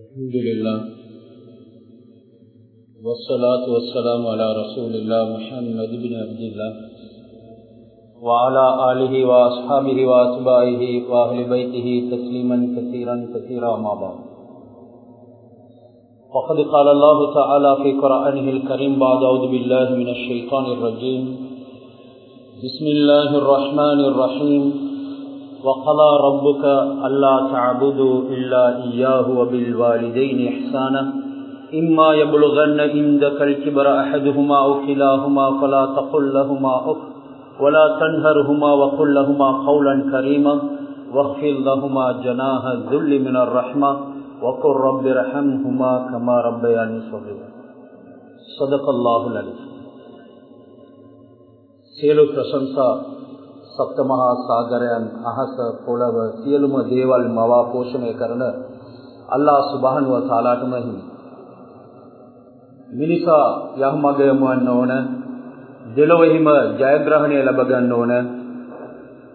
الحمد لله والصلاة والسلام على رسول الله محمد بن عبد الله وعلى آله وآصحابه وآتبائه وآهل بيته تسليما كثيرا كثيرا ما بعد. فقد قال الله تعالى في قرآنه الكريم بعد أعوذ بالله من الشيطان الرجيم. بسم الله الرحمن الرحيم. وقضى ربك ألا تعبدوا إلا إياه وبالوالدين إحسانا. إما يبلغن عندك الكبر أحدهما أو كلاهما فلا تقل لهما أف ولا تنهرهما وقل لهما قولا كريما. واغفر لهما جناح الذل من الرحمة وقل رب ارحمهما كما ربياني صغيرا. صدق الله العظيم سيلو ప్రశంస සප්තමහා සාගරයන් අහස පොළව සියලුම දේවල් මවා පෝෂණය කරන අල්ලා සුබහනුව තාලාටම හිමි. මිනිසා යහමග යමුවන්න ඕන දෙලොවෙහිම ජයග්‍රහණය ලබ ගන්න ඕන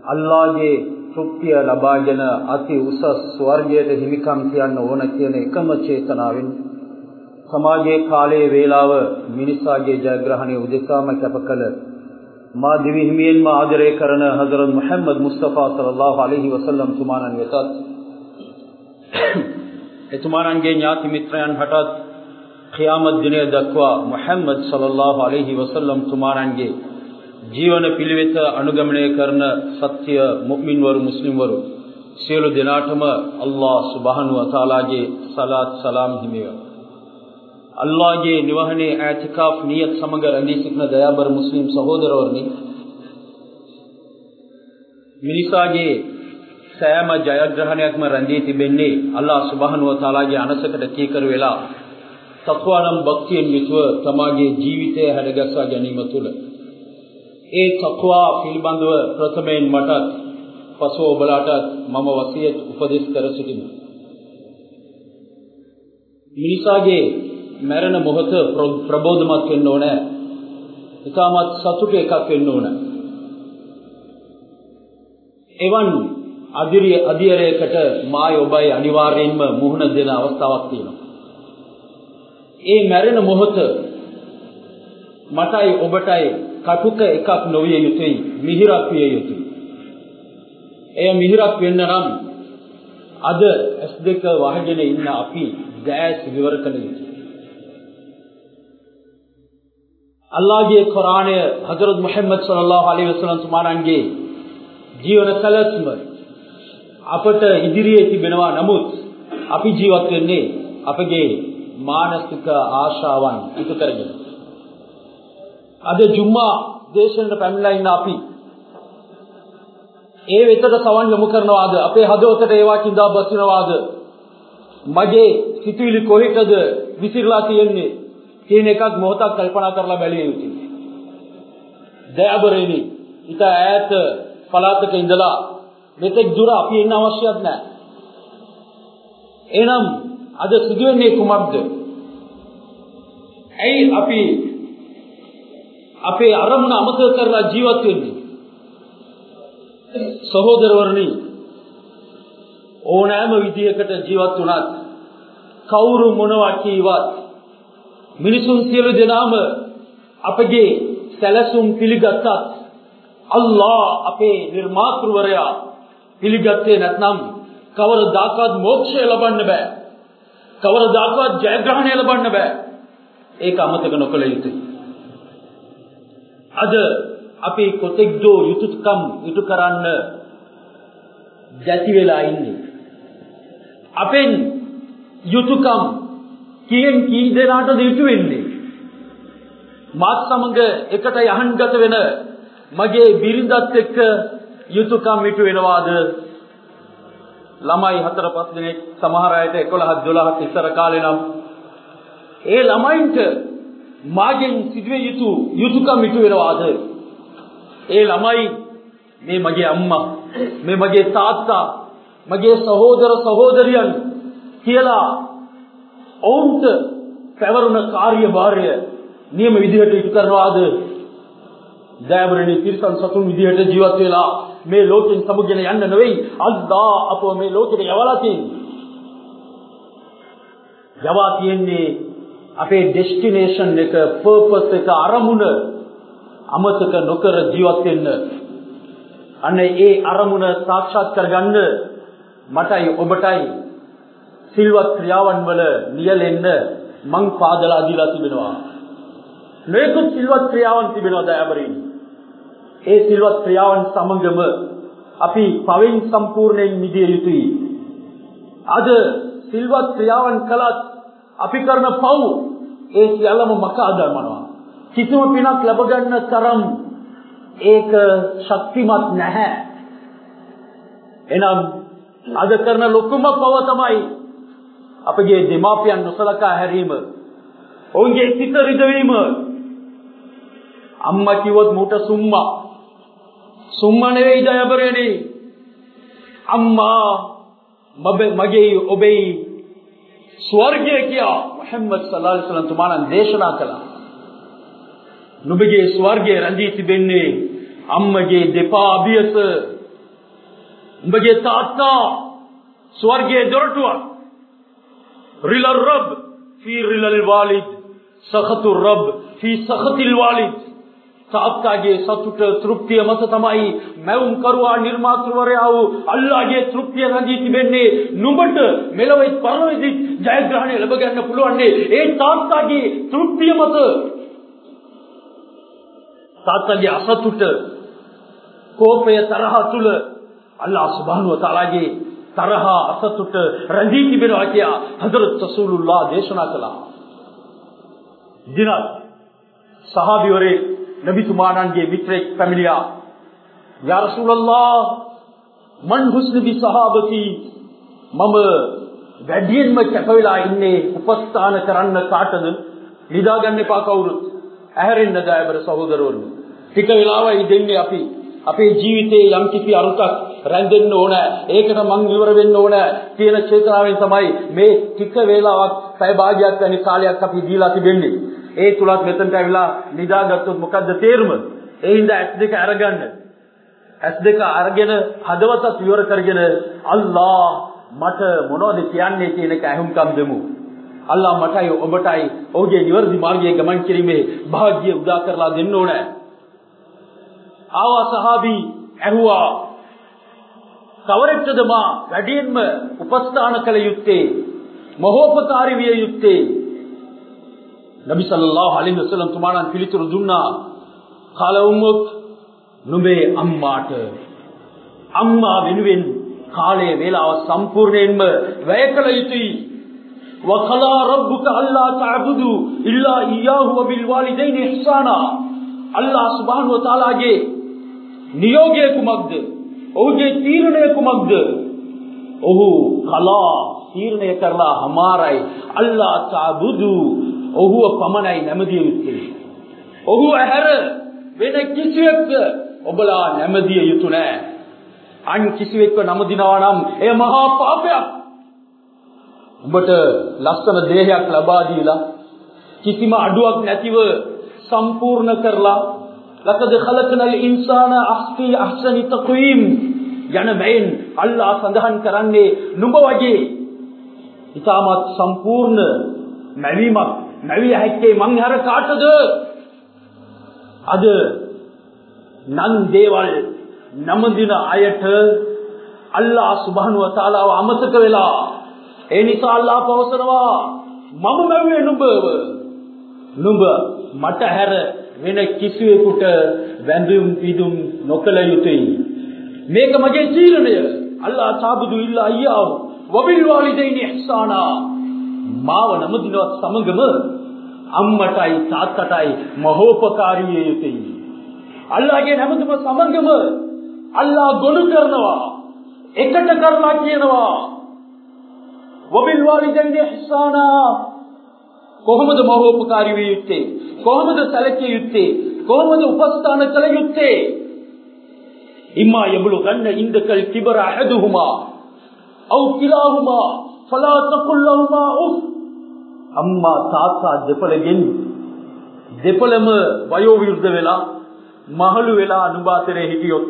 අල්ලාගේ තෘප්තිය ලබාගෙන අති උසස් ස්වර්ගයට හිමිකම් කියන්න ඕන කියන එකම චේතනාවෙන් සමාජයේ කාලයේ වේලාව මිනිසාගේ ජයග්‍රහණය උදෙසාම කැප කළ මා දිවි හිමියෙන්ම ආදරය කරන හදරත් මුහම්මද් මුස්තෆා සල්ලල්ලාහු අලයිහි වසල්ලම් තුමාණන් වෙතත් එතුමාණන්ගේ ඥාති මිත්‍රයන් හටත් ඛියාමත් දිනය දක්වා මුහම්මද් සල්ලල්ලාහු අලයිහි වසල්ලම් තුමාණන්ගේ ජීවන පිළිවෙත අනුගමනය කරන සත්‍ය මුස්ලිම්වරු මුස්ලිම්වරු සියලු දෙනාටම අල්ලාහ් සුබ්හානහු වතාලාගේ සලාත් සලාම් හිමිවේ අල්ලාහගේ නිවහනේ ඇතිකාෆ් නියත් සමග රැඳී සිටින දයාබර මුස්ලිම් සහෝදරවරුනි මිනිසාගේ සෑම ජයග්‍රහණයක්ම රැඳී තිබෙන්නේ අල්ලාහ් සුබ්හානහු වතාලාගේ අනසකට කීකරු වෙලා තක්වානම් භක්තියෙන් යුතුව තමාගේ ජීවිතය හැඩගස්වා ගැනීම තුළ. ඒ තක්වා පිළිබඳව ප්‍රථමයෙන් මටත් පසුව ඔබලාටත් මම වසියත් උපදෙස් කර සිටිමි මිනිසාගේ මැරෙන මොහොත ප්‍රබෝධමත් වෙන්න ඕන. ඉතාමත් සතුට එකක් වෙන්න ඕන. එවන් අදිරිය අධියරයකට මාය ඔබයි අනිවාර්යයෙන්ම මුහුණ දෙන අවස්ථාවක් තියෙනවා. ඒ මැරෙන මොහොත මටයි ඔබටයි කටුක එකක් නොවිය යුතුයි මිහිරක් විය යුතුයි. එය මිහිරක් වෙන්න නම් අද S2 වහගෙන ඉන්න අපි දැස් විවර කළ යුතුයි. අල්ලාහගේ කුරානය හදරත් මුහම්මද් සල්ලල්ලාහු අලයිහි වසල්ලම් තුමාණන්ගේ ජීවන සැලැස්ම අපට ඉදිරියේ තිබෙනවා. නමුත් අපි ජීවත් වෙන්නේ අපගේ මානසික ආශාවන් ඉටු කරගෙන. අද ජුම්මා දේශනෙට පැමිණලා ඉන්න අපි. ඒ වෙතට සවන් යොමු කරනවාද? අපේ හදවතට ඒවා කිඳා බසිනවාද? මගේ සිතුවිලි කොහෙටද විසිරලා තියෙන්නේ? කියන එකක් මොහොතක් කල්පනා කරලා බැලිය යුතුයි. දයාබරේනි, ඊට ඈත පළාතක ඉඳලා මෙතෙක් දුර අපි එන්න අවශ්‍යත් නැහැ. එහෙනම් අද සිදුවෙන්නේ කුමක්ද? ඇයි අපි අපේ අරමුණ අමතක කරලා ජීවත් වෙන්නේ? සහෝදරවරුනි ඕනෑම විදියකට ජීවත් වුණත් කවුරු මොනවා කීවත් මිනිසුන් සියලු දෙනාම අපගේ සැලසුම් පිළිගත්තත් අල්ලා අපේ නිර්මාතෘවරයා පිළිගත්තේ නැත්නම් කවරදාකවත් මෝක්ෂය ලබන්න බෑ. කවරදාකවත් ජයග්‍රහණය ලබන්න බෑ. ඒක අමතක නොකළ යුතුයි. අද අපි කොතෙක් දෝ යුතුයකම් ඉටු කරන්න ජැති වෙලා ඉන්නේ. අපෙන් යුතුයකම් කියෙන් කී දෙනාටද ඉටු වෙන්නේ? මාත් සමග එකට යහන්ගත වෙන මගේ බිරිඳත් එක්ක යුතුයකම් ඉටු වෙනවාද? ළමයි හතර පහ දෙනෙක් සමහර අයට 11 12ක් ඉස්සර කාලේ නම් ඒ ළමයින්ට මාගෙන් සිදුවේ යුතු යුතුයකම් ඉටු වෙනවාද? ඒ ළමයි මේ මගේ අම්මා මේ මගේ තාත්තා මගේ සහෝදර සහෝදරියන් කියලා ඔවුන්ට පැවරුණ කාර්යභාරය නියම විදිහට ඉටු කරනවාද? දෑවරණී තිරසන් සතුන් විදිහට ජීවත් වෙලා මේ ලෝකෙන් සමුගෙන යන්න නෙවෙයි අල්ලා අපව මේ ලෝකෙට යවලා තියෙන්නේ. යවා තියෙන්නේ අපේ ඩෙස්ටිනේෂන් එක පර්පස් එක අරමුණ අමතක නොකර ජීවත් වෙන්න. අන්න ඒ අරමුණ සාක්ෂාත් කරගන්න මටයි ඔබටයි සිල්වත් ක්‍රියාවන් වල නියැලෙන්න මං පාදලා දීලා තිබෙනවා. නොයෙකුත් සිල්වත් ක්‍රියාවන් තිබෙනවා දයාබරින් ඒ සිල්වත් ක්‍රියාවන් සමගම අපි පවෙන් සම්පූර්ණයෙන් මිදිය යුතුයි. අද සිල්වත් ක්‍රියාවන් කළත් අපි කරන පව් ඒ සියල්ලම මකා දමනවා කිසිම පිනක් ලැබගන්න තරම් ඒක ශක්තිමත් නැහැ. එනම් අද කරන ලොකුම පව තමයි අපගේ දෙමාපියන් නොසලකා හැරීම. ඔවුන්ගේ සිත රිදවීම අම්මා කිව්වොත් මූට සුම්මා. සුම්මා නෙවෙයි දයබරේනේ අම්මා මගේ ඔබේ ස්වර්ගය කියා මොහම්මද් සල්ලල්ලාහු අලයිහි වසල්ලම් තුමාණන් දේශනා කළා. නුඹගේ ස්වර්ගය රැඳී තිබෙන්නේ අම්මගේ දෙපා අභියස උඹගේ තාත්තා ස්වර්ගයේ දොරටුවක්. රිල රබ් ෆී රිලල් වාලිද් සඛතු රබ් ෆී සඛතිල් වාලිද් තාත්තාගේ සතුට තෘප්තිය මත තමයි මැවුම් කරුවා නිර්මාතෘවරයා වූ අල්ලාහගේ තෘප්තිය රැඳී තිබෙන්නේ නුඹට මෙලොවෙත් පරලොවෙත් ජයග්‍රහණය ලැබ ගන්න පුළුවන් ඒ තාත්තාගේ තෘප්තිය මත තාත්තගේ අසතුට කෝපය තරහ තුල අල්ලාහ් සුබ්හානහු වතාලාගේ තරහ අසතුට රැඳී තිබෙනවා කියා හදරත් රසූලුල්ලාහ දේශනා කළා. දිනක් සහාබිවරේ නබිතුමාණන්ගේ මිත්‍රෙක් පැමිණියා. යා රසූලල්ලාහ මන් හුස්න බි සහාබති මම වැඩියෙන්ම කැප වෙලා ඉන්නේ උපස්ථාන කරන්න කාටද? නිදාගන්න එපා කවුරුත්. ඇහැරෙන්න දයබර සහෝදරවරුනි. ටික වෙලාවයි දෙන්නේ අපි අපේ ජීවිතයේ යම් කිසි අරුතක් රැඳෙන්න ඕන. ඒකට මං ඉවර වෙන්න ඕන කියන චේතනාවෙන් තමයි මේ ටික වේලාවක් පැය භාගයක් වැනි කාලයක් අපි දීලා තිබෙන්නේ. ඒ තුලත් මෙතනට ඇවිල්ලා නිදාගත්තොත් මොකද්ද තේරුම? ඒ හින්දා ඇස් දෙක අරගන්න. ඇස් දෙක අරගෙන හදවතත් ඉවර කරගෙන අල්ලා මට මොනවද කියන්නේ කියන එක අහුම්කම් දෙමු. අල්ලා මටයි ඔබටයි ඔහුගේ නිවර්දි මාර්ගයේ ගමන් කිරීමේ වාග්ය උදා කරලා දෙන්න ඕනේ. ආවා සහාබි ඇහුවා. කවරෙක්ටද මා වැඩියෙන්ම උපස්ථාන කළ යුත්තේ මහෝපකාරී විය යුත්තේ නබි සල්ලල්ලාහු අලයිහි වසල්ලම් තුමාණන් පිළිතුරු දුන්නා කාල උම්මුක් නුඹේ අම්මාට අම්මා වෙනුවෙන් කාලය වේලාව සම්පූර්ණයෙන්ම වැය කළ යුතුයි وقضى ربك الا تعبدوا الا اياه وبالوالدين احسانا අල්ලාහ් සුබ්හානහු වතාලාගේ නියෝගය කුමක්ද? ඔහුගේ තීරණය කුමක්ද? ඔහු කලා තීරණය කරලා හමාරයි අල්ලාහ් තාබුදු ඔහුව පමණයි නැමදිය යුත්තේ. ඔහු ඇහැර වෙන කිසිවෙක් ඔබලා නැමදිය යුතු නෑ. අන් කිසිවෙක්ව නමදිනවා නම් එය මහා පාපයක්. ඔබට ලස්සන දේහයක් ලබා දීලා කිසිම අඩුවක් නැතිව සම්පූර්ණ කරලා ලකද ඛලකනල් ඉන්සාන අහ්ෆි අහ්සනි තක්වීම් යන බයෙන් අල්ලාහ් සඳහන් කරන්නේ නුඹ වගේ ඊටමත් සම්පූර්ණ මැවීමක් මැවිය හැක්කේ මං හර කාටද අද නන් දේවල් නමදින අයට අල්ලාහ් සුබ්හානහු වතාලාව අමතක වෙලා ඒ නිසා අල්ලාහ් පවසනවා මම මැව්වේ නුඹව නුඹ මට හැර වෙන කිසිවෙකුට වැඳුම් පිදුම් නොකළ යුතුයි. මේක මගේ තීරණය අල්ලාහ් තාබුදු ඉල්ලා අයියාව වබිල් වාලිදයිනි ඉහ්සානා. මාව නමදිනවත් සමගම අම්මටයි තාත්තටයි මහෝපකාරී යුතුයි. අල්ලාහගේ නැමතුම සමගම අල්ලාහ් ගොනු කරනවා. එකට කරලා කියනවා. වබිල් වාලිදයිනි ඉහ්සානා. කොහොමද මහෝපකාරී විය යුත්තේ? කොහොමද සැලකිය යුත්තේ? කොහොමද උපස්ථාන කළ යුත්තේ? ඉම්මා යබලුගන්න ඉන්දකල් කිබර අහදුහුමා අව කිලාහුමා. ෆලා තකුල් ලහුමා උෆ්. අම්මා තාත්තා දෙපළගෙන් දෙපළම වයෝ විරුද්ධ වෙලා මහලු වෙලා නුඹ අතරේ හිටියොත්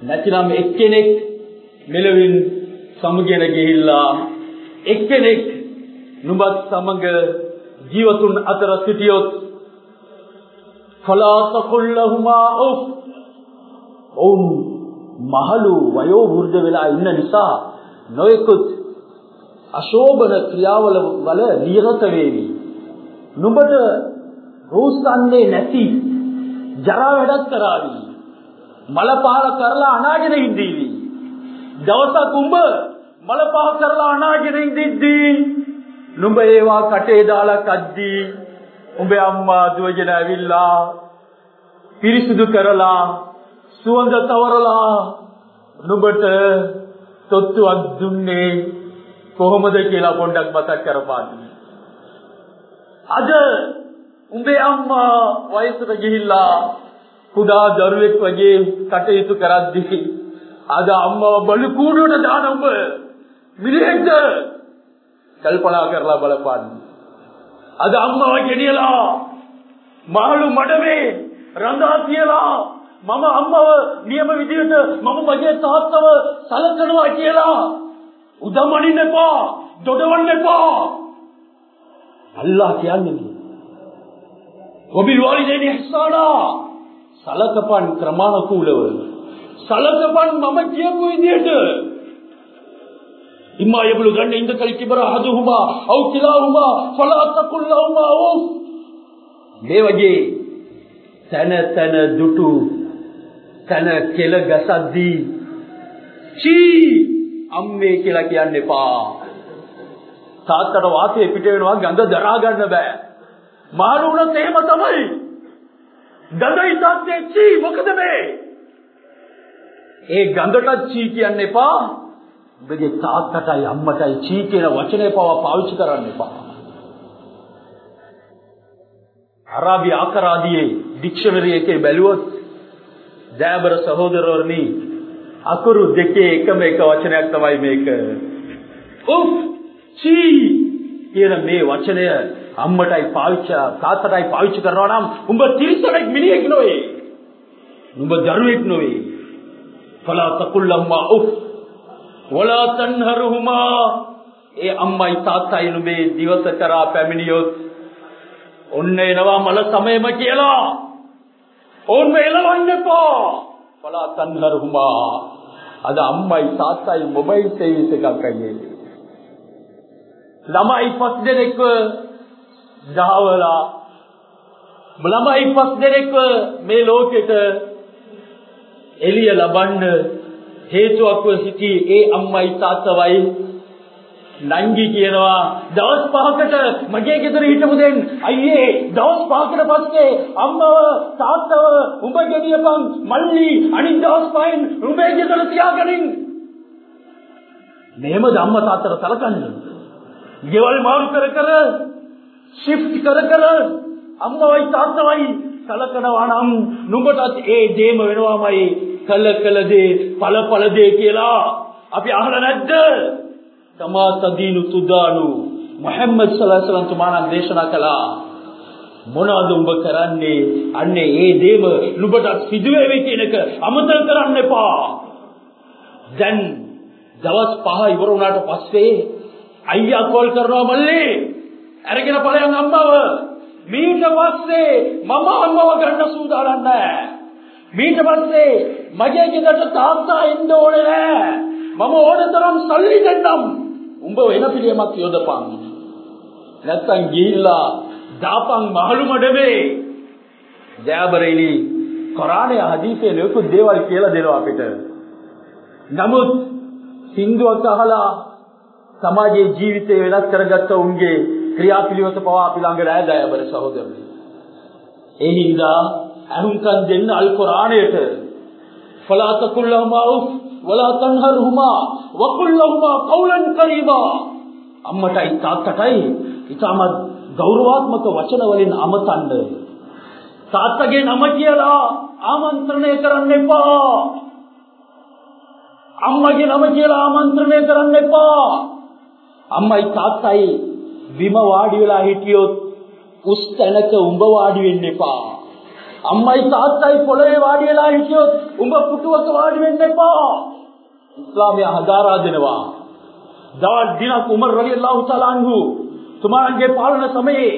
නැතිනම් එක්කෙනෙක් මෙලවින් සමුගෙන ගිහිල්ලා එක්කෙනෙක් නුඹත් සමග ජීවතුන් අතර සිටියොත් فَلَا تَقُلْ لَهُمَا أُفْ ඔවුන් මහලු වයෝ වෘද්ධ වෙලා ඉන්න නිසා නොයෙකුත් අශෝභන ක්‍රියාවල වල නිරත වේවි. නුඹට රෝස්තන්නේ නැති ජරා වැඩක් කරાવી. මලපාල කරලා අනාගෙන ඉඳීවි. දවසක් උඹ මලපාල කරලා අනාගෙන ඉඳිද්දී නුඹ ඒවා කටේ දාලා කද්දී උඹේ අම්මා දුවගෙන ඇවිල්ලා පිරිසිදු කරලා සුවඳ තවරලා නුඹට තොත්තුවක් දුන්නේ කොහොමද කියලා පොඩ්ඩක් මතක් කරපාන්න. අද උඹේ අම්මා වයසට ගිහිල්ලා කුඩා දරුවෙක් වගේ කටයුතු කරද්දී අද අම්මව බලු කූඩුවට දාන උඹ මිනිහෙක්ද කල්පනා කරලා බලපන්න. අද අම්මව ගෙනියලා මහලු මඩමේ රඳා තියලා මම අම්මව නියම විදිහට මම මගේ තාත්තව සලකනවා කියලා උදමනින්න එපා දොඩවන්න එපා අල්ලාහ් කියන්නේ ඔබි වලිදෙනි ihsana සලකපන් ක්‍රමානුකූලව සලකපන් මම කියපු විදිහට ඉම්මා යබලු ගන්න ඉඳ කල් කිබර අහදුහුමා අව කිලාහුමා ෆලා තකුල් ලහුමා උෆ් මේ වගේ තන තන දුටු තන කෙල ගසද්දී චී අම්මේ කියලා කියන්න එපා. තාත්තට වාතය පිට වෙනවා ගඳ දරා ගන්න බෑ. මාළු වුණත් එහෙම තමයි. ගඳයි තාත්තේ චී මොකද මේ? ඒ ගඳට චී කියන්න එපා. ඔබගේ තාත්තටයි අම්මටයි චී කියන වචනේ පවා පාවිච්චි කරන්න එපා අරාබි ආකරාදියේ ඩික්ෂනරි එකේ බැලුවොත් දෑබර සහෝදරවරනි අකුරු දෙකේ එකම එක වචනයක් තමයි මේක උෆ් චී කියන මේ වචනය අම්මටයි පාවිච්චි තාත්තටයි පාවිච්චි කරනවා නම් උඹ තිරිසනෙක් මිනිහෙක් නෙවෙයි උඹ දරුවෙක් නෙවෙයි فلا تقل لهما اف වලා තන්හරුහුමා ඒ අම්මයි තාත්තයි නුඹේ දිවස කරා පැමිණියොත් ඔන්න එනවා මල සමයම කියලා. ඕන් වෙලවන්න එපා. වලා තන්හරුහුමා අද අම්මයි තාත්තයි මොබයිල් සර්විස් එකක් අයියේ. ළමයි පස් දෙනෙක්ව දහවලා ළමයි පස් දෙනෙක්ව මේ ලෝකෙට එළිය ලබන්න හේතුවක්ව සිටි ඒ අම්මයි තාත්තවයි නංගි කියනවා දවස් පහකට මගේ ගෙදර හිටපු දෙන් අයියේ දවස් පහකට පස්සේ අම්මව තාත්තව උඹ ගෙනියපන් මල්ලි අනිත් දවස් පහෙන් උඹේ ගෙදර තියාගනින්. මෙහෙම ධම්ම තාත්තට සලකන්නේ? ගෙවල් මාරු කර කර ෂිෆ්ට් කර කර අම්මවයි තාත්තවයි සලකනවා නම් නුඹටත් ඒ දේම වෙනවාමයි. කළ කළ දේ ඵල ඵල දේ කියලා අපි අහලා නැද්ද? තමා තදීනු තුදානු. මුහම්මද් සල්ලල්ලාහු අලයිහි වසල්ලම් තුමාණන් දේශනා කළා. මොනවද උඹ කරන්නේ? අන්නේ ඒ දේම නුඹට සිදු වෙවි කියන එක අමතක කරන්න එපා. දැන් දවස් පහ ඉවර වුණාට පස්සේ අයියා කෝල් කරනවා මල්ලි. අරගෙන ඵලයන් අම්මව. මීට පස්සේ මම අම්මව ගන්න සූදානම් නැහැ. මීට පස්සේ මගේ ගෙදරට තාත්තා එන්න ඕනේ නැහැ මම ඕන තරම් සල්ලි දෙන්නම්. උඹ වෙන පිළියමක් යොදපන්. නැත්තම් ගිහිල්ලා දාපන් මහලු මඩමේ. ජාබරේලි කුරානයේ හදීසේ ලොකු දේවල් කියලා දෙනවා අපිට. නමුත් සින්දුවක් අහලා සමාජයේ ජීවිතය වෙනස් කරගත්ත උන්ගේ ක්‍රියාපිළිවෙත පවා අපි ළඟ නැහැ දයාබර සහෝදරනි. ඒ හින්දා අහුම්කන් දෙන්න අල් කුරාණයට ෆලා තකුල්ලහු මාඋෆ් වලා තන්හර්හුමා වකුල්ලහුමා කවුලන් කරීබා අම්මටයි තාත්තටයි ඉතාමත් ගෞරවාත්මක වචන වලින් අමතන්න. තාත්තගේ නම කියලා ආමන්ත්‍රණය කරන්න එපා. අම්මගේ නම කියලා ආමන්ත්‍රණය කරන්න එපා. අම්මයි තාත්තයි බිම වාඩි වෙලා හිටියොත් උස් තැනක උඹ වාඩි වෙන්න එපා. අම්මයි තාත්තයි පොළවේ වාඩි වෙලා හිටියොත් උඹ පුටුවක වාඩි වෙන්න එපා. ඉස්ලාමය හදාරා දෙනවා. දවල් දිනක් උමර් රලියල්ලාහු තාලා අන්හු තුමාගේ පාලන සමයේ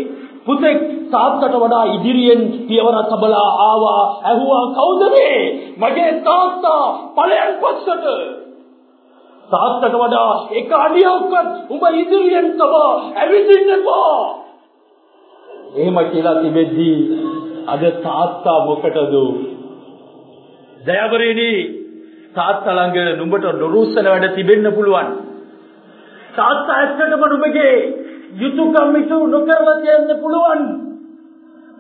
පුතෙක් තාත්තට වඩා ඉදිරියෙන් පියවර තබලා ආවා ඇහුවා කවුද මේ මගේ තාත්තා ඵලයන් පස්සට තාත්තට වඩා එක අඩියක්වත් උඹ ඉදිරියෙන් තබා ඇවිදින්න එපා එහෙම කියලා තිබෙද්දී අද තාත්තා මොකටද දයාවරේනි තාත්තා ළඟ නුඹට නොරුස්සන වැඩ තිබෙන්න පුළුවන්. තාත්තා ඇත්තටම නුඹගේ යුතුයකම් ඉතු නොකරලා තියෙන්න පුළුවන්.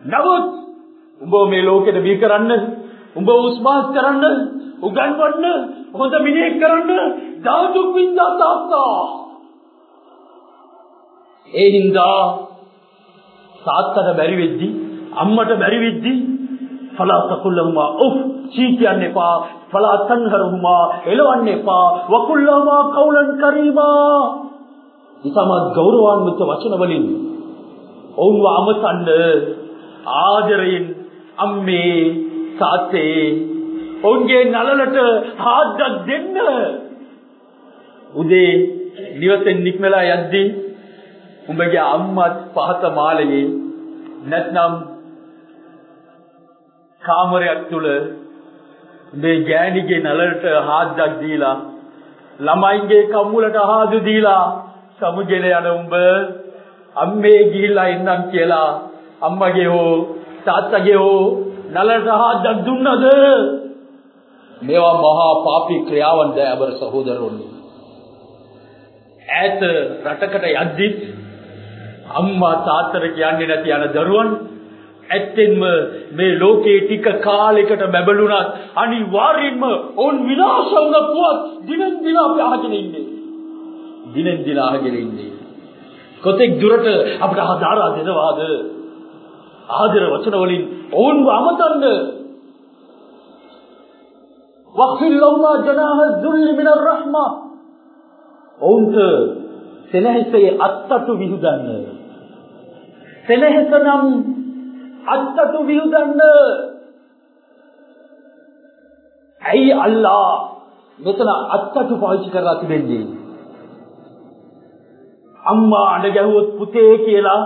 නමුත් උඹ මේ ලෝකෙට බී කරන්න උඹ උස්මාස් කරන්න උගන්වන්න හොඳ මිනිහෙක් කරන්න දාදුක් වින්දා තාත්තා. ඒ හින්දා තාත්තට බැරි වෙද්දි අම්මට බැරි වෙද්දි فلا تقل لهما اف චී කියන්න එපා فلا تنهرهما එලවන්න එපා وقل لهما قولا كريما ඉතමත් ගෞරවාන්විත වචන වලින් ඔවුන්ව අමතන්න ආදරයෙන් අම්මේ තාත්තේ ඔවුන්ගේ නලලට හාද්දක් දෙන්න උදේ නිවසෙන් නික්මලා යද්දී උඹගේ අම්මත් පහත මාලයේ නැත්නම් කාමරයක් තුල මේ ගෑණිගේ නලලට හාද්දක් දීලා ළමයින්ගේ කම්මුලට හාදු දීලා සමුගෙන යන උඹ අම්මේ ගිහිල්ලා ඉන්නම් කියලා අම්මගේ හෝ තාත්තගේ හෝ නලලට හාද්දක් දුන්නද? මේවා මහා පාපී ක්‍රියාවන් දයබර සහෝදරවරුනි ඈත රටකට යද්දි අම්මා තාත්තට කියන්නේ නැති යන දරුවන් ඇත්තෙන්ම මේ ලෝකේ ටික කාලයකට බැබළුණත් අනිවාර්යෙන්ම ඔවුන් විනාශ වුණ පුවත් දිනෙන් දින අපි අහගෙන ඉන්නේ. දිනෙන් දින අහගෙන ඉන්නේ. කොතෙක් දුරට අපිට ආධාරා දෙනවාද? ආදර වචන වලින් ඔවුන්ව අමතන්න. වක්ෆිල් ලව්මා ජනාහ දුල්ලි මිනර් රහ්මා. ඔවුන්ට සෙනෙහසේ අත්තටු විහිදන්න. සෙනෙහස නම් අත්තටු විහිදන්න. ඇයි අල්ලා මෙතන අත්තටු පාවිච්චි කරලා තිබෙන්නේ? අම්මා අඬ ගැහුවොත් පුතේ කියලා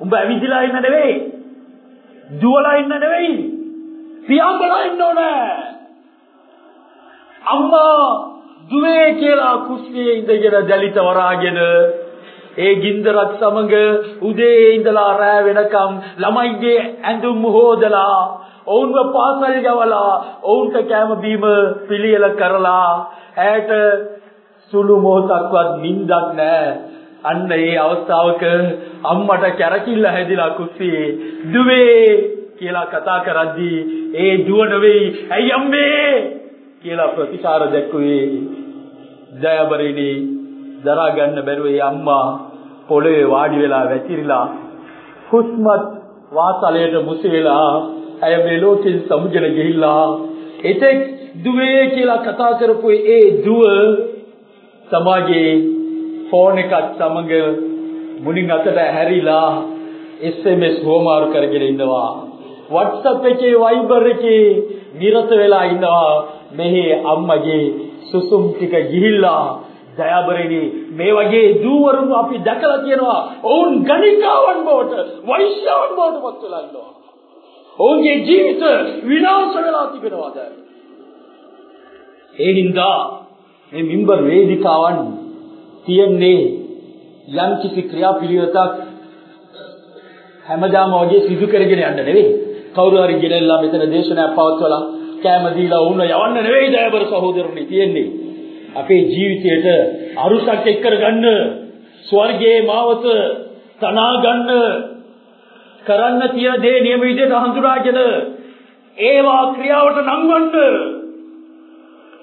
උඹ ඇවිදිලා ඉන්න නෙවෙයි. දුවලා ඉන්න නෙවෙයි. පියාඹලා ඉන්න ඕනේ. අම්මා දුවේ කියලා කුස්සියේ ඉඳගෙන ජලිත වරාගෙන ඒ ගින්දරත් සමග උදේ ඉඳලා රෑ වෙනකම් ළමයිගේ ඇඳුම් හොදලා ඔවුන්ව පාසල් යවලා ඔවුන්ට කැම බීම පිළියෙල කරලා ඇයට සුළු මොහොතක්වත් නිින්දක් නැහැ. අන්න ඒ අවස්ථාවක අම්මට කැරකිල්ල හැදිලා කුස්සියේ දුවේ කියලා කතා කරද්දී ඒ දුව නෙවෙයි ඇයි අම්මේ? කියලා ප්‍රතිචාර දැක්ුවේ දයාබරිනි දරා ගන්න බැරුව ඒ අම්මා පොළවේ වාඩි වෙලා වැතිරිලා හුස්මත් වාසලයට මුසෙලා ඇය මේ ලෝකෙන් සමුගෙන ගිහිල්ලා එතෙක් දුවේ කියලා කතා කරපු ඒ දුව සමාජයේ ෆෝන් එකත් සමග මුලින් අතට හැරිලා SMS හෝමාරු කරගෙන ඉන්නවා. WhatsApp එකේ Viber එකේ නිරත වෙලා ඉන්නවා. මෙහි අම්මගේ සුසුම් ටික ගිහිල්ලා දයාබරේනි මේ වගේ දූවරුන් අපි දැකලා තියෙනවා. ඔවුන් ගණිකාවන් බවට වෛශ්‍යවන් බවට පත් වෙලා ඉන්නවා. ඔවුන්ගේ ජීවිත විනාශ වෙලා තිබෙනවා දැන්. ඒ හින්දා මේ මිම්බර් වේදිකාවන් තියන්නේ යම් කිසි ක්‍රියාපිළිවෙතක් හැමදාම වගේ සිදු කරගෙන යන්න නෙවෙයි. කවුරු හරි ගෙනල්ලා මෙතන දේශනාවක් පවත්වලා කෑම දීලා වුණ යවන්න නෙවෙයි දයබර සහෝදරනි තියෙන්නේ. අපේ ජීවිතයට අරුසක් එක් කරගන්න ස්වර්ගයේ මාවත තනා ගන්න කරන්න තියෙන දේ නියම විදිහට හඳුනාගෙන ඒවා ක්‍රියාවට නංවන්න.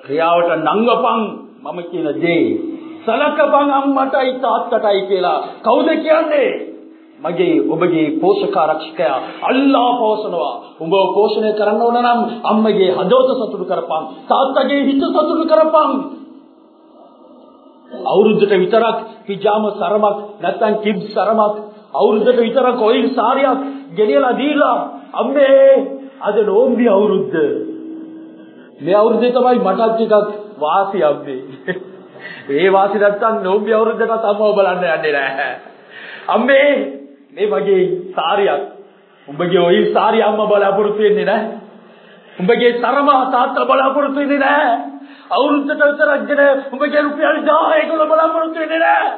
ක්‍රියාවට නංවපන් මම කියන දේ. සලකපන් අම්මටයි තාත්තටයි කියලා. කවුද කියන්නේ? මගේ ඔබගේ පෝෂකාරක්ෂකයා අල්ලා පෝෂණවා උඹ පෝෂණය කරන්න ඕන නම් අම්මගේ හදවත සතුටු කරපන් තාත්තගේ හිත සතුටු කරපන්. අවුරුද්දට විතරක් පිජාම සරමක් නැත්නම් කිබ් සරමක් අවුරුද්දට විතරක් ඔයිල් සාරියක් ගෙනියලා දීලා අම්මේ අද නෝම්බි අවුරුද්ද. මේ අවුරුද්දේ තමයි මටත් ටිකක් වාසි අම්මේ ඒ වාසි නැත්තම් නෝම්බි අවුරුද්දට අම්මව බලන්න යන්නේ නැහැ. අම්මේ මේ මගේ සාරියක් උඹගේ ඔයි සාරිය අම්මා බලාපොරොත්තු වෙන්නේ නැහැ. උඹගේ තරම තාත්තා බලාපොරොත්තු වෙන්නේ නැහැ. අවුරුද්දට විතරක් ගෙන උඹගේ රුපියල් 1000 බලාපොරොත්තු වෙන්නේ නැහැ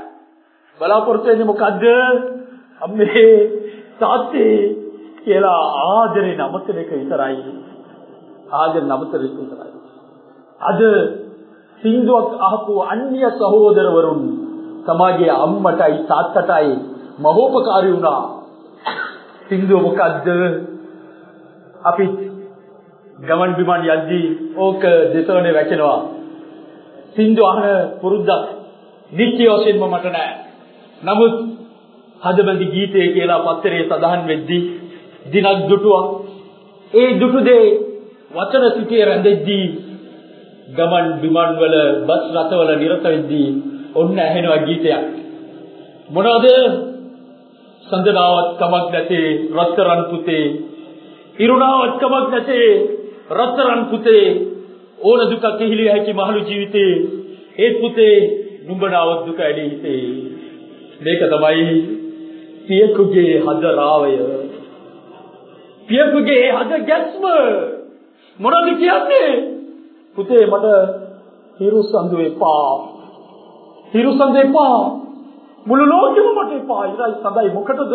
බලාපොරොත්තු වෙන්නේ මොකද්ද? අම්මේ තාත්තේ කියලා ආදරේ නමතන එක විතරයි. ආදරේ නමතන එක විතරයි. අද සින්දුවක් අහපු අන්‍ය සහෝදරවරුන් තමාගේ අම්මටයි තාත්තටයි මහෝපකාරී වුණා. සින්දුව මොකද්ද? අපි ගමන් බිමන් යද්දී ඕක දෙසවනේ වැටෙනවා. සින්දු අහන පුරුද්දක් නිත්‍ය වශයෙන්ම මට නෑ. නමුත් හදබඳි ගීතය කියලා පත්තරේ සඳහන් වෙද්දී දිනක් දුටුවා. ඒ දුටු දේ වචන සිටියේ රැඳෙද්දී ගමන් බිමන් වල බස් රථවල නිරත වෙද්දී ඔන්න ඇහෙනවා ගීතයක්. මොනවද? සඳනාවත් කමක් නැතේ රත්තරන් පුතේ. ඉරුණාවත් කමක් නැතේ රත්තරන් පුතේ ඕන දුකක් කිහිලිය හැකි මහලු ජීවිතේ ඒත් පුතේ නුඹනාවත් දුක ඇඩේ හිතේ මේක තමයි පියකුගේ හද රාවය. පියකුගේ හද ගැස්ම. මොනවද කියන්නේ? පුතේ මට හිරු සඳු එපා හිරු සඳු එපා මුළු ලෝකෙම මට එපා. ඉරයි සඳයි. මොකටද?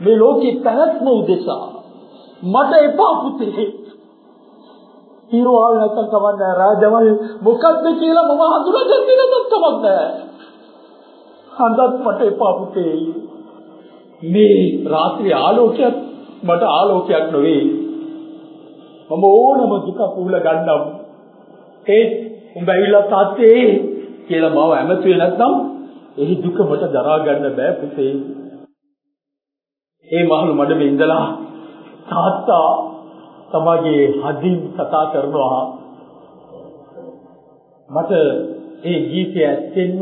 මේ ලෝකේ පැවැත්ම උදෙසා. මට එපා පුතේ. හිරු ආව නැත්තම් කවන්න රාජමල් මොකද්ද කියලා මම හඳුනගන්නේ නැත්නම් කමක් නැහැ. හන්දත් මට එපා පුතේ. මේ රාත්‍රී ආලෝකයක් මට ආලෝකයක් නොවේ. මම ඕනම දුක පුහුල ගන්නම්. ඒ උඹ ඇවිල්ලා තාත්තේ කියලා මාව ඇමතුවේ නැත්නම් එහි දුක මට දරා ගන්න බෑ පුතේ. ඒ මහලු මඩමේ ඉඳලා තාත්තා තමගේ හදින් කතා කරනවා. මට ඒ ගීතය ඇත්තෙන්ම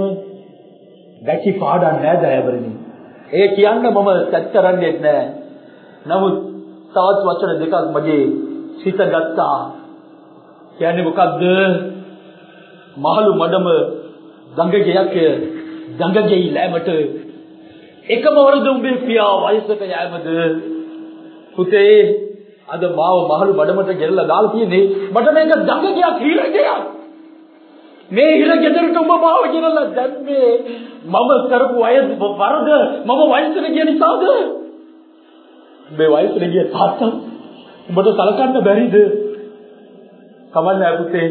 දැකි පාඩම් නෑ දයවරනි. ඒ කියන්න මම සැත් කරන්නේ නෑ. නමුත් තවත් වචන දෙකක් මගේ සිත ගත්තා. කියන්නේ මොකද්ද? මහලු මඩම ගංගගෙයක් ගංගගෙයි ලෑමට එකම වරද උඹේ පියා වයසට යෑමද? පුතේ අද මාව මහලු මඩමට ගෙරලා දාලා තියෙන්නේ. මට මේක ගංගගෙයක් හිරගෙයක් මේ හිර ගෙදරට උඹ මාව ගෙනල්ලා දැන් මේ මම කරපු වයස වරද මම වයසට ගිය නිසාද? මේ වයසට ගිය තාත්තා උඹට සලකන්න බැරිද? කමන්නේ පුතේ.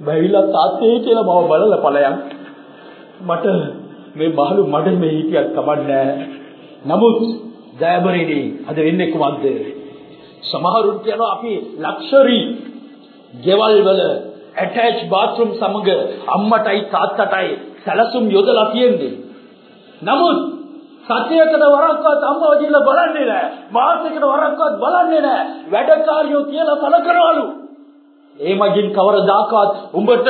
බැවිලා තාත්තේ කියලා මම බලලා ඵලයන් මට මේ මහලු මඩ මේ හිටියක් කමන්නේ නමුත් දයබරේනි අද වෙන්නේ කොහොමද සමහරුන් කියනවා අපි ලක්ෂරි ගෙවල් වල ඇටච් බාත්රූම් සමග අම්මටයි තාත්තටයි සැලසුම් යොදලා තියෙන්නේ නමුත් සතියකට වරක්වත් අම්මව ගිහලා බලන්නේ නැහැ මාසයකට වරක්වත් බලන්නේ නැහැ වැඩකාරියෝ කියලා සලකනවලු ඒ මගින් කවරදාකවත් උඹට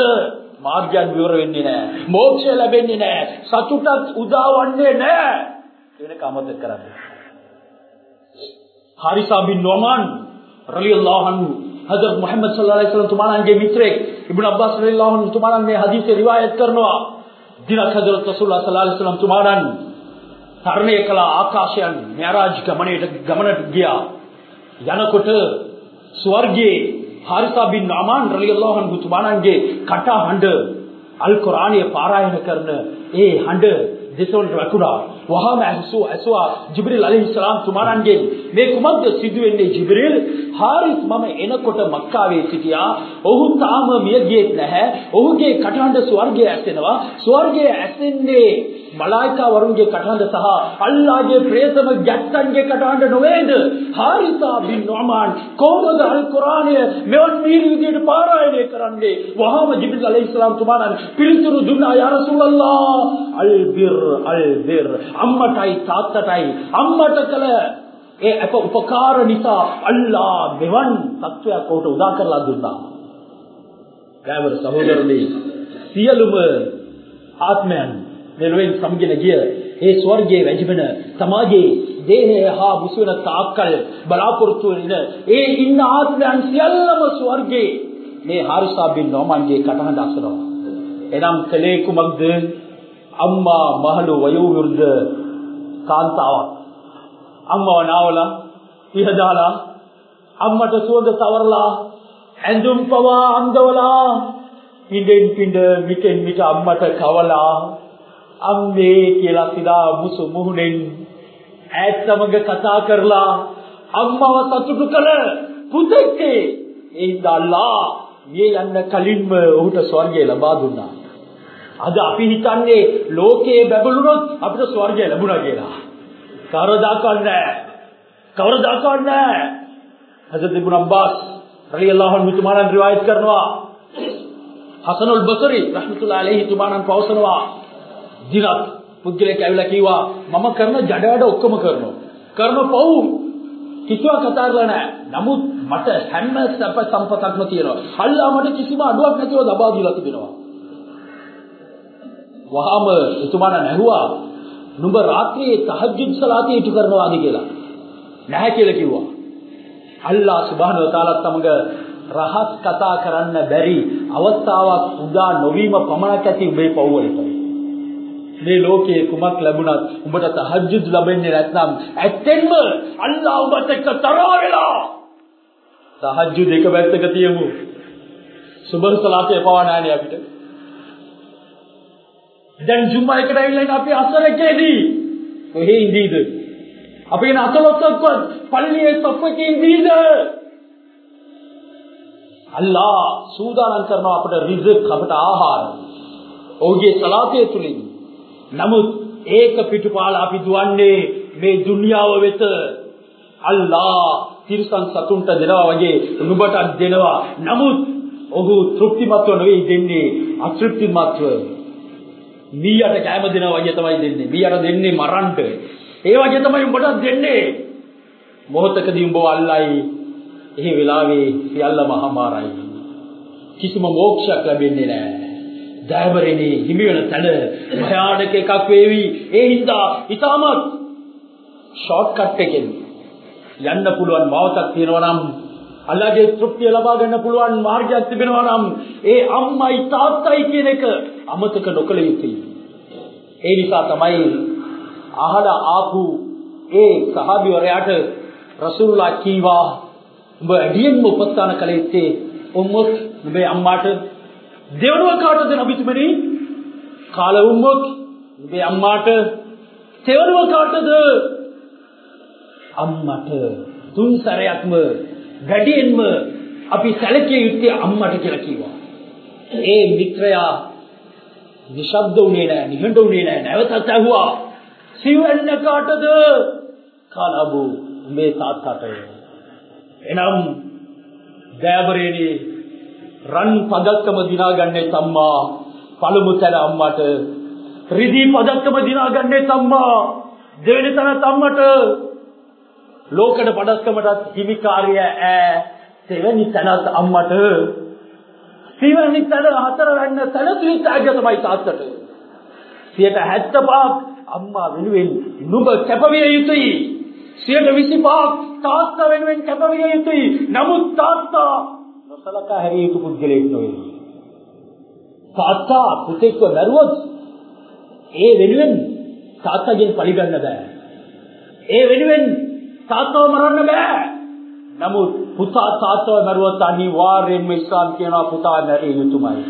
මාර්ගයන් විවර වෙන්නේ නැහැ. මෝක්ෂය ලැබෙන්නේ නැහැ. සතුටක් උදාවන්නේ නැහැ. කියන කමත කරන්නේ. හාරිසා බින් නොමන් රලියල්ලාහු අන්හු හදර් මුහම්මද් සල්ලල්ලාහු අලයිහි වසල්ලම් තුමාණන්ගේ මිත්‍රෙක් ඉබ්නු අබ්බාස් රලියල්ලාහු අන්හු තුමාණන් මේ හදීස් රිවායත් කරනවා. දිනක් හදරත් රසූලුල්ලාහ සල්ලල්ලාහු අලයිහි වසල්ලම් තුමාණන් තරණය කළ ආකාශයන් මෙරාජ් ගමනේට ගමනට ගියා. යනකොට ස්වර්ගයේ හාරිසා බින් නමාන් රලියල්ලාහු අන්හු තුමාණන්ගේ කට හඬ අල් කුර්ආනය පාරායන කරන ඒ හඬ දෙසොල් රකුණා වහාම ඇසු ඇසුවා ජිබ්‍රීල් අලයිහිස්සලාම් තුමාණන්ගේ මේ කුමක්ද සිදු වෙන්නේ ජිබ්‍රීල්? හාරිස් මම එනකොට මක්කාවේ සිටියා. ඔහු තාම මිය ගියෙත් නැහැ. ඔහුගේ කටහඬ ස්වර්ගයේ ඇසෙනවා. ස්වර්ගයේ ඇසෙන්නේ මලායිකා වරුන්ගේ කටහඬ සහ අල්ලාහගේ ප්‍රේතම ගැත්තන්ගේ කටහඬ නොවේද? හාරිසා බින් නොමාන් කොහොමද අල් කුර්ආනය මෙවන් මීරි විදියට පාරායනය කරන්නේ? වහාම ජිබ්‍රීල් අලයිහිස්සලාම් තුමාණන් පිළිතුරු දුන්නා යා රසූලල්ලාහ අල් බිර් අල් බිර් අම්මටයි තාත්තටයි අම්මට කළ ඒ අප උපකාර නිසා අල්ලා මෙවන් තත්වයක් ඔහුට උදා කරලා දුන්නා. ගෑවර සහෝදරනි සියලුම ආත්මයන් මෙලොවෙන් සමගින ගිය ඒ ස්වර්ගයේ වැජිබෙන සමාජයේ දේහය හා මුසුවන තාක්කල් බලාපොරොත්තු වෙන ඒ ඉන්න ආත්මයන් සියල්ලම ස්වර්ගයේ මේ හාරිසා බින් නොමන්ගේ කටහඬ අසනවා. එනම් කලේ කුමක්ද අම්මා මහලු වයෝ විරුද්ධ කාන්තාවක් අම්මව නාවලා ඉහදාලා අම්මට සුවඳ සවරලා ඇඳුම් පවා අන්දවලා පින්ඩෙන් පින්ඩ මිටෙන් මිට අම්මට කවලා අම්මේ කියලා සිතා මුසු මුහුණෙන් ඈත් සමග කතා කරලා අම්මව සතුටු කළ පුතෙක්ගේ ඒ දල්ලා මේ යන්න කලින්ම ඔහුට ස්වර්ගය ලබා දුන්නා. අද අපි හිතන්නේ ලෝකයේ බැබළුනොත් අපිට ස්වර්ගය ලැබුණා කියලා. කවරදාකවත් නැහැ. කවරදාකවත් නැහැ. හසරත් ඉබ්න අබ්බාස් රලියල්ලාහු අන්හු තුමාණන් රිවායත් කරනවා. හසනුල් බසරි රහ්මතුල්ලාහි අලයිහි තුමාණන් පවසනවා. දිනක් පුද්ගලයෙක් ඇවිල්ලා කිව්වා මම කරන ජඩ වැඩ ඔක්කොම කරනවා. කරන පව් කිසිවක් කතා කරලා නැහැ. නමුත් මට හැම සැප සම්පතක්ම තියෙනවා. අල්ලා මට කිසිම අඩුවක් නැතිව ලබා දීලා තිබෙනවා. වහාම එතුමාට නැහුවා නුඹ රාත්‍රියේ තහජ්ජුද් සලාතේ ඉටු කරනවාද කියලා. නැහැ කියලා කිව්වා. අල්ලා සුබ්හානහු වතාලා තමග රහස් කතා කරන්න බැරි අවස්ථාවක් උදා නොවීම පමණක් ඇති උඹේ පව්වලට. මේ ලෝකයේ කුමක් ලැබුණත් උඹට තහජ්ජුද් ලැබෙන්නේ නැත්නම් ඇත්තෙන්ම අල්ලා ඔබට එක්ක තරහ වෙලා. තහජ්ජුද් එක පැත්තක තියමු. සුබහ සලාතේ පවා නැහැ අපිට. දැන් ජුම්මා එකට ඇවිල්ලා ඉන්න අපි අසරකේදී කොහේ ඉඳීද? අපි ඉන්න අතලොස්සක්වත් පල්ලියේ සොෆ්ෆකේ ඉඳීද? අල්ලා සූදානම් කරනවා අපට රිස්ක් අපට ආහාර. ඔහුගේ සලාතය තුලින්. නමුත් ඒක පිටුපාලා අපි දුවන්නේ මේ දුන්යාව වෙත. අල්ලා තිරසන් සතුන්ට දෙනවා වගේ නුඹට දෙනවා. නමුත් ඔහු තෘප්තිමත්ව නෙවෙයි දෙන්නේ අතෘප්තිමත්ව. මීයට කැම දෙනවා වගේ තමයි දෙන්නේ. මීයට දෙන්නේ මරන්ට. ඒ වගේ තමයි උඹට දෙන්නේ. මොහොතකදී උඹව අල්ලයි. ඒ වෙලාවේ සියල්ලම හමාරයි. කිසිම මොක්ෂයක් ලැබෙන්නේ නැහැ. දයවරේනේ හිමි වෙන තැන භයානක එකක් වේවි. ඒ හින්දා ඊටමත් ෂෝට් කට් එකෙන් යන්න පුළුවන් මාවතක් තියෙනවා නම් අල්ලාහගේ තෘප්තිය ලබා ගන්න පුළුවන් මාර්ගයක් තිබෙනවා නම් ඒ අම්මයි තාත්තයි කියන එක අමතක නොකළ යුතුයි. ඒ නිසා තමයි අහලා ආපු ඒ සහාබිවරයාට රසූල්ලා කීවා උඹ අඩියෙන්ම උපස්ථාන කළ යුත්තේ උම්මුත් උඹේ අම්මාට දෙවනුව කාටද නබිතුමනි කාල උම්මුත් උඹේ අම්මාට තෙවනුව කාටද අම්මට තුන් සැරයක්ම වැඩියෙන්ම අපි සැලකිය යුත්තේ අම්මට කියලා කිව්වා. ඒ මිත්‍රයා නිශ්ශබ්ද වුණේ නැහැ, නිහඬ වුණේ නැහැ, නැවතත් ඇහුවා. සිවන්න කාටද? කාලබු මේ තාත්තට. එනම් දයාබරේනි රන් පදක්කම දිනාගන්නේ තම්මා පළමු තැන අම්මට රිදී පදක්කම දිනාගන්නේ තම්මා දෙවෙනි තැන තම්මට ලෝකඩ පඩස්කමටත් හිමිකාරය ඈ. තෙවැනි තැනත් අම්මට. සිවැනි තැන හතර වෙන්න තැන තුන්තාග්‍ය තමයි තාත්තට. සියට හැත්ත පාක් අම්මා වෙනුවෙන් නුඹ කැපවිය යුතුයි. සියට විසි පාක් තාත්තා වෙනුවෙන් කැපවිය යුතුයි. නමුත් තාත්තා නොසලකා හැරිය යුතු පුද්ගලයෙක් නොවේ. තාත්තා පුතෙක්ව මැරුවොත් ඒ වෙනුවෙන් තාත්තගෙන් පරිගන්න බෑ. ඒ වෙනුවෙන් තාත්තව මරන්න බෑ. නමුත් පුතා තාත්තව මරුවොත් අනිවාර්යයෙන්ම ඉස්ලාම් කියනවා පුතා මැරිය යුතුමයි.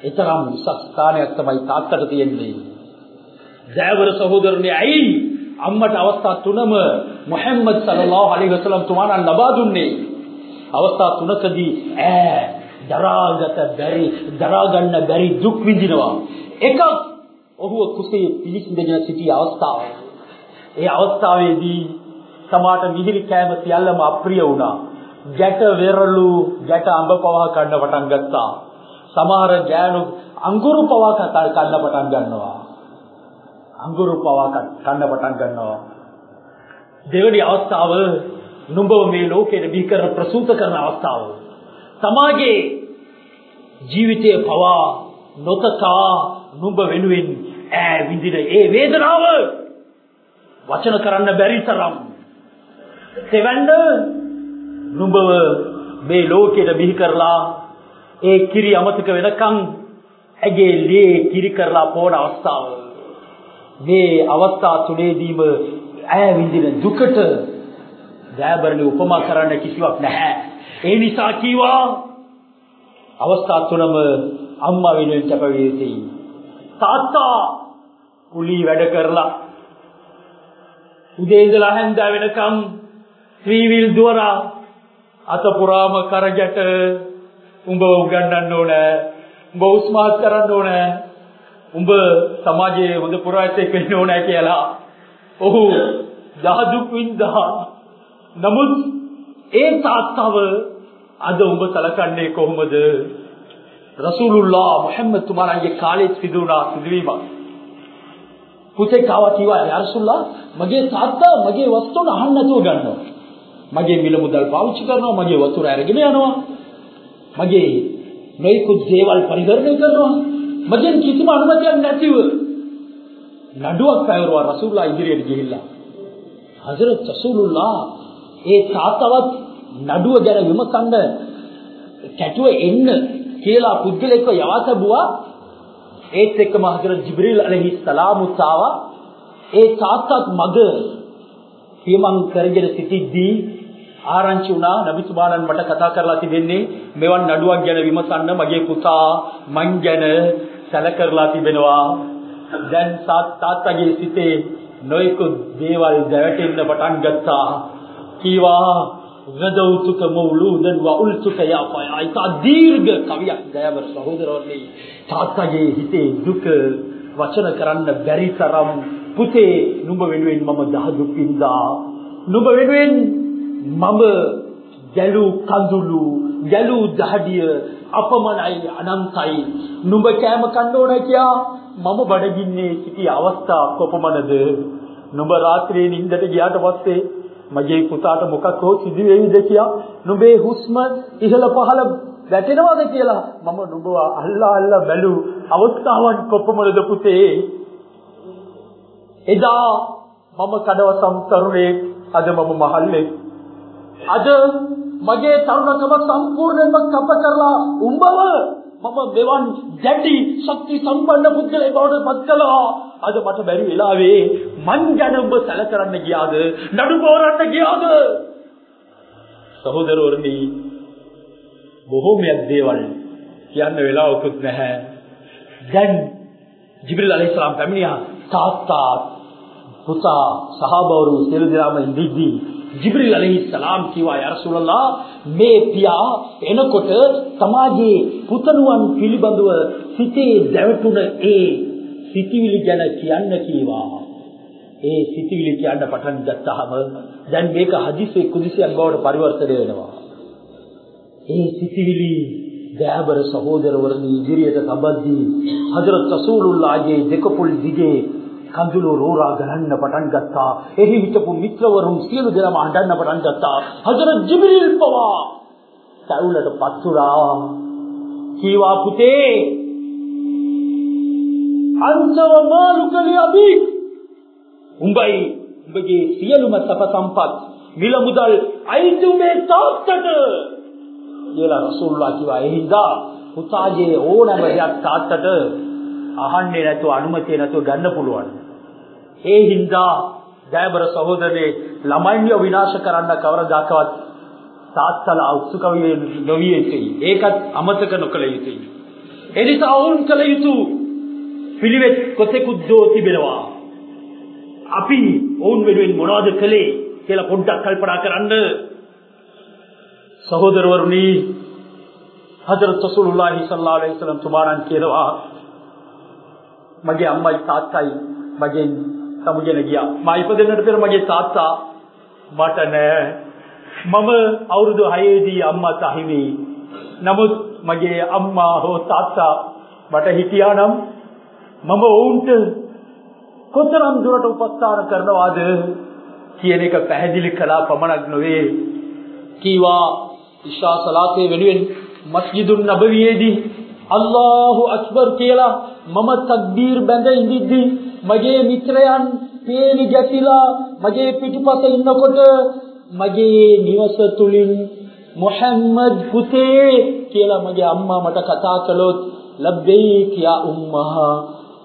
ඒතරම් උසස් ස්ථානයක් තමයි තාත්තට තියෙන්නේ. දෑවර සහෝදරනේ ඇයි අම්මට අවස්ථා තුනම මුහම්මද් සල්ලල්ලාහු අලයිහි වසල්ලම් තුමාණන් ලබා දුන්නේ. අවස්ථා තුනකදී ඈ දරාගත බැරි දරා ගන්න බැරි දුක් විඳිනවා. එකක් ඔහුව කුසේ පිළිසිඳගෙන සිටි අවස්ථාව. ඒ අවස්ථාවේදී සමාට මිහිරි කෑම සියල්ලම අප්‍රිය වුණා. ගැට වෙරළු ගැට අඹ පවා කන්න පටන් ගත්තා. සමහර ගෑනු අඟුරු පවා කන්න පටන් ගන්නවා. අඟුරු පවා කන්න පටන් ගන්නවා. දෙවැනි අවස්ථාව නුඹව මේ ලෝකෙට බිහිකර ප්‍රසූත කරන අවස්ථාව. සමාජයේ ජීවිතය පවා නොතකා නුඹ වෙනුවෙන් ඈ විඳින ඒ වේදනාව වචන කරන්න බැරි තරම් තෙවන්න නුඹව මේ ලෝකෙට බිහි කරලා ඒ කිරි අමතක වෙනකන් ඇගේ ලේ කිරි කරලා පොණ අවස්ථාව මේ අවස්ථා තුනේදීම ඇය විඳින දුකට දෑබරණි උපමා කරන්න කිසිවක් නැහැ. ඒ නිසා කීවා අවස්ථා තුනම අම්මා වෙනුවෙන් කැපවිය යුතුයි. තාත්තා කුලී වැඩ කරලා උදේ ඉඳලා හැන්දෑ වෙනකම් ත්‍රිවිල් දුවරා අත පුරාම කරජට උඹ උගන්වන්න ඕන උඹ උස්මාත් කරන්න ඕන උඹ සමාජයේ හොඳ පුරායිතෙක් වෙන්න ඕන කියලා. ඔහු දහදුක් වින්දා. නමුත් ඒ තාත්තව අද උඹ සලකන්නේ කොහොමද? රසූලුල්ලාහ මුහම්මද් තුමාගේ කාලේ සිදුනා සිදුවීමක්. පුතේ කාවා කිව්වා යා රසූල්ලා මගේ තාත්තා මගේ වස්තුන් අහන්න නැතුව ගන්නවා. මගේ මිල මුදල් පාවිච්චි කරනවා මගේ වතුර අරගෙන යනවා. මගේ නොයෙකුත් දේවල් පරිහරණය කරනවා. මගෙන් කිසිම අනුමැතියක් නැතිව නඩුවක් පැවරුවා රසූල්ලා ඉදිරියට ගිහිල්ලා. හසරත් රසූලුල්ලාහ ඒ තාත්තවත් නඩුව ගැන විමසන්න කැටුව එන්න කියලා පුද්ගලෙක්ව යවා තබුවා ඒත් එක්කම හසරත් ජිබ්‍රීල් අලයිහි සලාමුත් ආවා ඒ තාත්තත් මග පියමන් කරගෙන සිටිද්දී ආරංචි වුණා. නබිතුමාණන් මට කතා කරලා තිබෙන්නේ මෙවන් නඩුවක් ගැන විමසන්න මගේ පුතා මං ගැන සැලකරලා තිබෙනවා. දැන් තාත්තගේ සිතේ නොයෙකුත් දේවල් දැවටෙන්න පටන් ගත්තා. කීවා ගදෞතුක මවුලූදන් වඋල්තුක යාපය අයිතා දීර්ඝ කවියක් දයවර සහෝදරවරුනි තාත්තගේ හිතේ දුක වචන කරන්න බැරි තරම් පුතේ නුඹ වෙනුවෙන් මම දහදුක් වින්දා නුඹ වෙනුවෙන් මම ගැලු කඳුළු ගැලු දහඩිය අපමණයි අනන්තයි නුඹ කෑම කන්න ඕන කියා මම බඩගින්නේ සිටි අවස්ථා කොපමණද නුඹ රාත්‍රියේ නිින්දට ගියාට පස්සේ මගේ පුතාට මොකක් හෝ සිදු වෙයිද කියා නුඹේ හුස්ම ඉහළ පහළ වැටෙනවද කියලා මම නුඹව අල්ලා අල්ලා බැලු අවස්ථාවන් කොපමණද පුතේ? එදා මම කඩවසම් තරුණේ අද මම මහල්ලේ. අද මගේ තරුණකම සම්පූර්ණයෙන්ම කප කරලා උඹව මම මෙවන් දැඩි ශක්ති සම්පන්න පුද්ගලයෙක් බවට පත් කළා. අද මට බැරි වෙලාවේ මං ගැන ඔබ සැලකරන්න ගියාද? නඩු පෝරන්න ගියාද? සහෝදරවරුනි බොහෝමයක් දේවල් කියන්න වෙලාවකුත් නැහැ. දැන් ජිබ්‍රිල් අලයිහිස්ලාම් පැමිණියා. තාත්තා පුතා සහබවරු සියලු දෙනාම ඉඳිද්දී ජිබ්‍රිල් අලයිහිස්ලාම් කිව්වා යා රසූලල්ලා මේ පියා එනකොට සමාජයේ පුතණුවන් පිළිබඳව සිතේ දැවටුන ඒ සිතිවිලි ගැන කියන්න කීවා. ඒ සිතිවිලි කියන්න පටන් ගත්තාම දැන් මේක හදිසියේ කුදිසියක් බවට පරිවර්තනය වෙනවා. ඒ සිතිවිලි දෑබර සහෝදරවරුනි ඉදිරියට තබද්දී හදරත් රසූලුල්ලාහගේ දෙකපොල් දිගේ කඳුළු රෝරා ගලන්න පටන් ගත්තා. එහි හිටපු මිත්‍රවරුන් සියලු දෙනාම අඬන්න පටන් ගත්තා. හදරත් ජිබ්‍රීල් පවා තැවුලට පත්තුරා. කීවා පුතේ අන්තව මාළුකලිය අබීක් උඹයි උඹගේ සියලුම සප සම්පත් මිල මුදල් අයිති මේ තාත්තට කියලා රසූල්ලා කිව්වා. ඒ හින්දා පුතාගේ ඕනම දෙයක් තාත්තට අහන්නේ නැතුව අනුමැතිය නැතුව ගන්න පුළුවන්. ඒ හින්දා දයබර සහෝදරනේ ළමයින්ව විනාශ කරන්න කවරදාකවත් තාත්තලා උත්සුකවියේ නොවිය යුතුයි. ඒකත් අමතක නොකළ යුතුයි. එනිසා වුන් කළ යුතු පිළිවෙත් කොතෙකුත් දෝ තිබෙනවා. අපි ඔවුන් වෙනුවෙන් මොනවද කළේ කියලා පොඩ්ඩක් කල්පනා කරන්න. සහෝදරවරුනි හදරත් රසූලුල්ලාහි සල්ලල්ලාහු අලයිහි වසල්ලම් තුමාණන් කියනවා මගේ අම්මයි තාත්තයි මගෙන් සමුගෙන ගියා. මා ඉපදෙන්නට පෙර මගේ තාත්තා මට නෑ. මම අවුරුදු 6 දී අම්මා තහිමි. නමුත් මගේ අම්මා හෝ තාත්තා මට හිටියා නම් මම ඔවුන්ට කොතරම් දුරට උපස්ථාන කරනවාද? කියන එක පැහැදිලි කළා පමණක් නොවේ. කීවා ඉෂා සලාතේ වෙනුවෙන් මස්ජිදුන් නබවියේදී අල්ලාහු අක්බර් කියලා මම තක්බීර් බැඳ ඉඳිද්දී මගේ මිත්‍රයන් පේලි ගැසිලා මගේ පිටුපස ඉන්නකොට මගේ නිවස තුලින් මුහම්මද් පුතේ කියලා මගේ අම්මා මට කතා කළොත් ලබ්බයික් යා උම්මා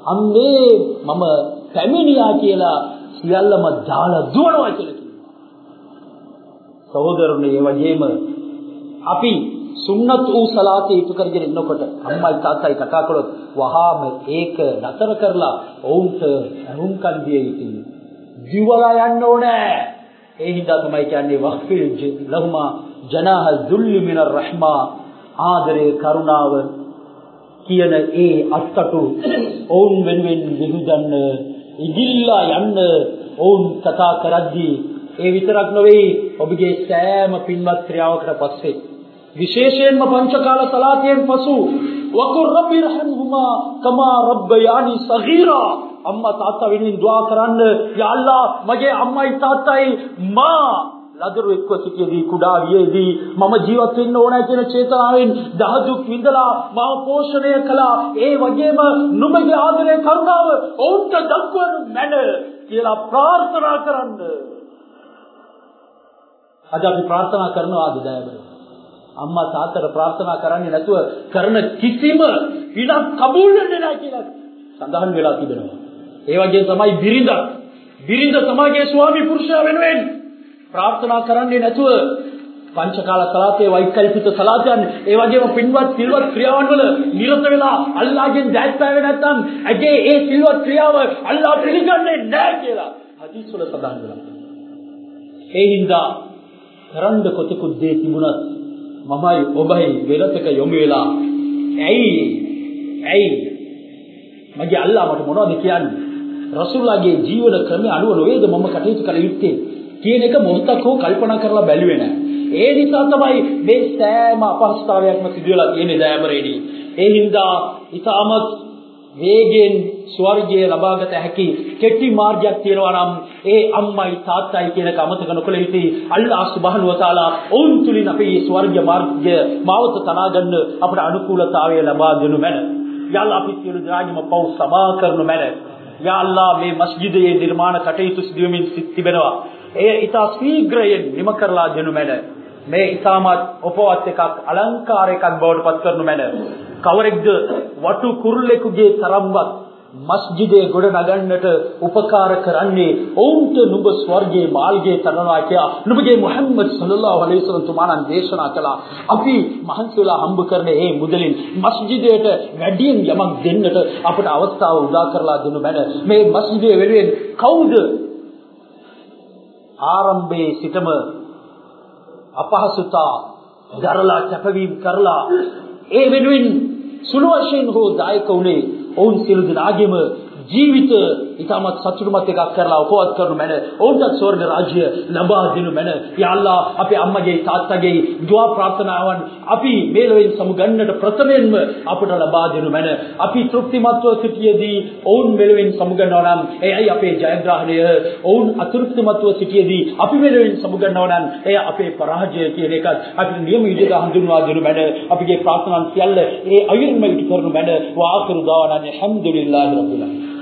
අම්මේ මම පැමිණියා කියලා සියල්ලම දාලා දුවනවා කියලා කිව්වා. සහෝදරනේ ඒ වගේම අපි සුන්නත් වූ සලාතේ ඉටු කරගෙන ඉන්නකොට අම්මයි තාත්තයි කතා කළොත් වහාම ඒක නතර කරලා ඔවුන්ට අරුම්කන් දිය යුතුයි. දිවලා යන්න ඕනේ. ඒ හින්දා තමයි කියන්නේ වක්ෆිල් ලහුමා ජනාහ දුල්ලි මිනර් රහ්මා ආදරේ කරුණාව කියන ඒ අත්තටු ඔවුන් වෙනුවෙන් විහිදන්න ඉදිරිලා යන්න ඔවුන් කතා කරද්දී ඒ විතරක් නෙවෙයි ඔබගේ සෑම පින්වත් ක්‍රියාවකට පස්සේ විශේෂයෙන්ම පංචකාල සලාතියෙන් පසු වකුර් රබ්බි රහම්හුමා කමා රබ්බයානි සගීරා. අම්මා තාත්තා වෙනුවෙන් දුආ කරන්න යා අල්ලා මගේ අම්මයි තාත්තයි මා ලදරු එක්ව සිටියේදී කුඩා වියේදී මම ජීවත් වෙන්න ඕන කියන චේතනාවෙන් දහදුක් විඳලා මාව පෝෂණය කළා. ඒ වගේම නුඹගේ ආදරේ කරුණාව ඔවුන්ට දක්වන මැන කියලා ප්‍රාර්ථනා කරන්න. අද අපි ප්‍රාර්ථනා කරනවාද දයබර අම්මා තාත්තට ප්‍රාර්ථනා කරන්නේ නැතුව කරන කිසිම පිනක් කබූල් වෙන්නේ නැහැ කියලා සඳහන් වෙලා තිබෙනවා. ඒ වගේ තමයි බිරිඳ බිරිඳ තමගේ ස්වාමි පුරුෂයා වෙනුවෙන් ප්‍රාර්ථනා කරන්නේ නැතුව පංචකාල සලාතේ වෛකල්පිත සලාතයන් ඒ වගේම පින්වත් සිල්වත් ක්‍රියාවන් වල නිරත වෙලා අල්ලාහ්ගෙන් දැත් පැවෙ නැත්නම් ඇගේ ඒ සිල්වත් ක්‍රියාව අල්ලාහ් පිළිගන්නේ නැහැ කියලා හදීස් වල සඳහන් වෙලා ඒ හින්දා කරන්න කොතෙකුත් දේ තිබුණත් මමයි ඔබයි වෙලතක යොමු වෙලා ඇයි ඇයි? මගේ අල්ලාහ මට මොනවද කියන්නේ? රසූල්ලාගේ ජීවන ක්‍රමය අනුව නොවේද මම කටයුතු කළ යුත්තේ? කියන එක මොහොතක් හෝ කල්පනා කරලා බැලුවේ නැහැ. ඒ නිසා තමයි මේ සෑම අපහසුතාවයක්ම සිදු වෙලා තියෙන්නේ දයාමරේදී. ඒ හින්දා ඊටමත් වේගෙන් ස්වර්ගය ලබාගත හැකි කෙටි මාර්ගයක් තියෙනවා නම් ඒ අම්මයි තාත්තයි කියන කමතක නොකළ යුතුයි අල්ලාහ් සුබ්හානහු වතාලා ඔවුන් තුලින් අපි මේ ස්වර්ග මාර්ගය මාවත තනා ගන්න අපට අනුකූලතාවය ලබා දෙනු මැන. යාල්ලා අපි සියලු දෙනාගේම පව් සමා කරනු මැන. යා අල්ලාහ් මේ මස්ජිදයේ නිර්මාණ කටයුතු සිදුවෙමින් තිබෙනවා. එය ඉතා ශීඝ්‍රයෙන් නිම කරලා දෙනු මැන. මේ ඉතාමත් උපවත් එකක් අලංකාර එකක් බවට පත් කරනු මැන. කවරෙක්ද වටු කුරුල්ලෙකුගේ තරම්වත් මස්ජිදේ ගොඩ නගන්නට උපකාර කරන්නේ ඔවුන්ට නුඹ ස්වර්ගයේ මාර්ගයේ තරනවා කියා නුඹගේ මුහම්මද් සල්ලල්ලාහු අලයිහි වසල්ලම් තුමාණන් දේශනා කළා අපි මහන්සි වෙලා හම්බ කරන මේ මුදලින් මස්ජිදයට වැඩියෙන් යමක් දෙන්නට අපට අවස්ථාව උදා කරලා දෙනු බැන මේ මස්ජිදේ වෙනුවෙන් කවුද ආරම්භයේ සිටම අපහසුතා දරලා කැපවීම කරලා ඒ වෙනුවෙන් සුළු වශයෙන් හෝ දායක වුණේ ඔවුන් සියලු දෙනාගේම ජීවිත ඉතාමත් සතුටුමත් එකක් කරලා උපවත් කරනු මැන ඔවුන්ට ස්වර්ග රාජ්‍ය ලබා දෙනු මැන. යා අල්ලා අපේ අම්මගේ තාත්තගේ දුආ ප්‍රාර්ථනාවන් අපි මේ ලොවෙන් සමුගන්නට ප්‍රථමයෙන්ම අපට ලබා දෙනු මැන. අපි තෘප්තිමත්ව සිටියේදී ඔවුන් මෙලොවෙන් සමුගන්නවා නම් එයයි අපේ ජයග්‍රහණය. ඔවුන් අතෘප්තිමත්ව සිටියේදී අපි මෙලොවෙන් සමුගන්නවා නම් එය අපේ පරාජය කියන එකත් අපිට නියම විදිහට හඳුන්වා දෙනු මැන. අපගේ ප්‍රාර්ථනාන් සියල්ල ඒ අයුරින්ම ඉටු කරනු මැන. වාඛිරු දාවනන් හම්දුලිල්ලාහි රබ්බිල් ආලමීන්